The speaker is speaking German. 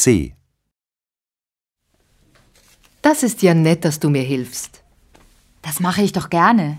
C. Das ist ja nett, dass du mir hilfst. Das mache ich doch gerne.